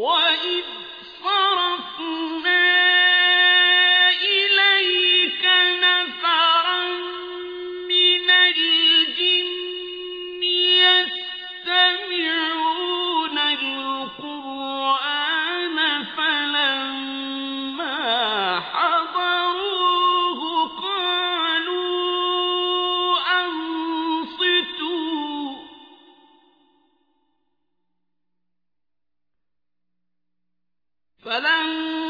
What? فلما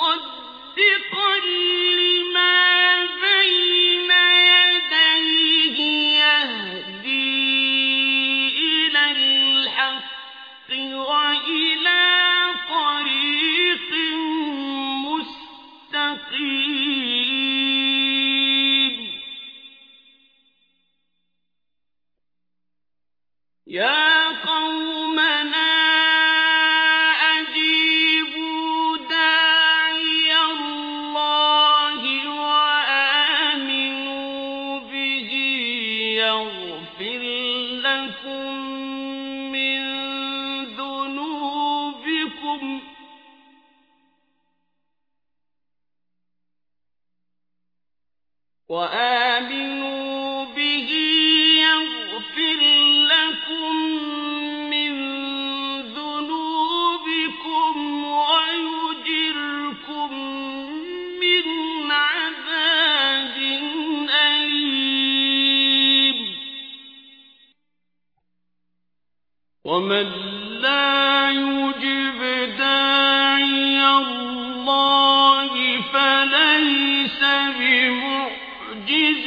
مصدقا لما بين يديه يهدي إلى الحق وإلى يا قومنا أجيبوا داعي الله وآمنوا به يغفر لكم من ذنوبكم. وآمنوا ومن لا يجب داعي الله فليس بمعجز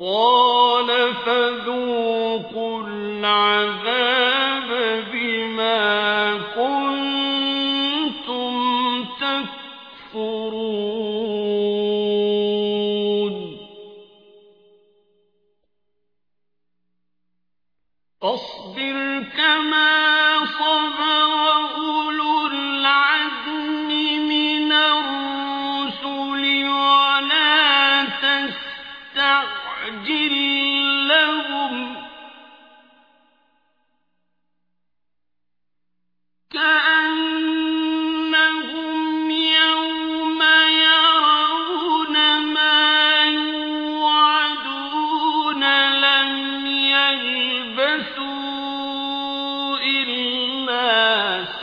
قال فذوقوا العذاب بما كنتم تكفرون.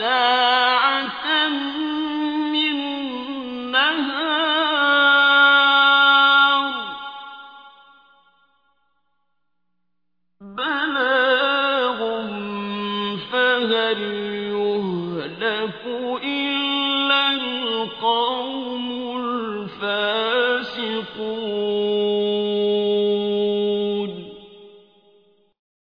ساعة من نهار بلاغ فهل يهلك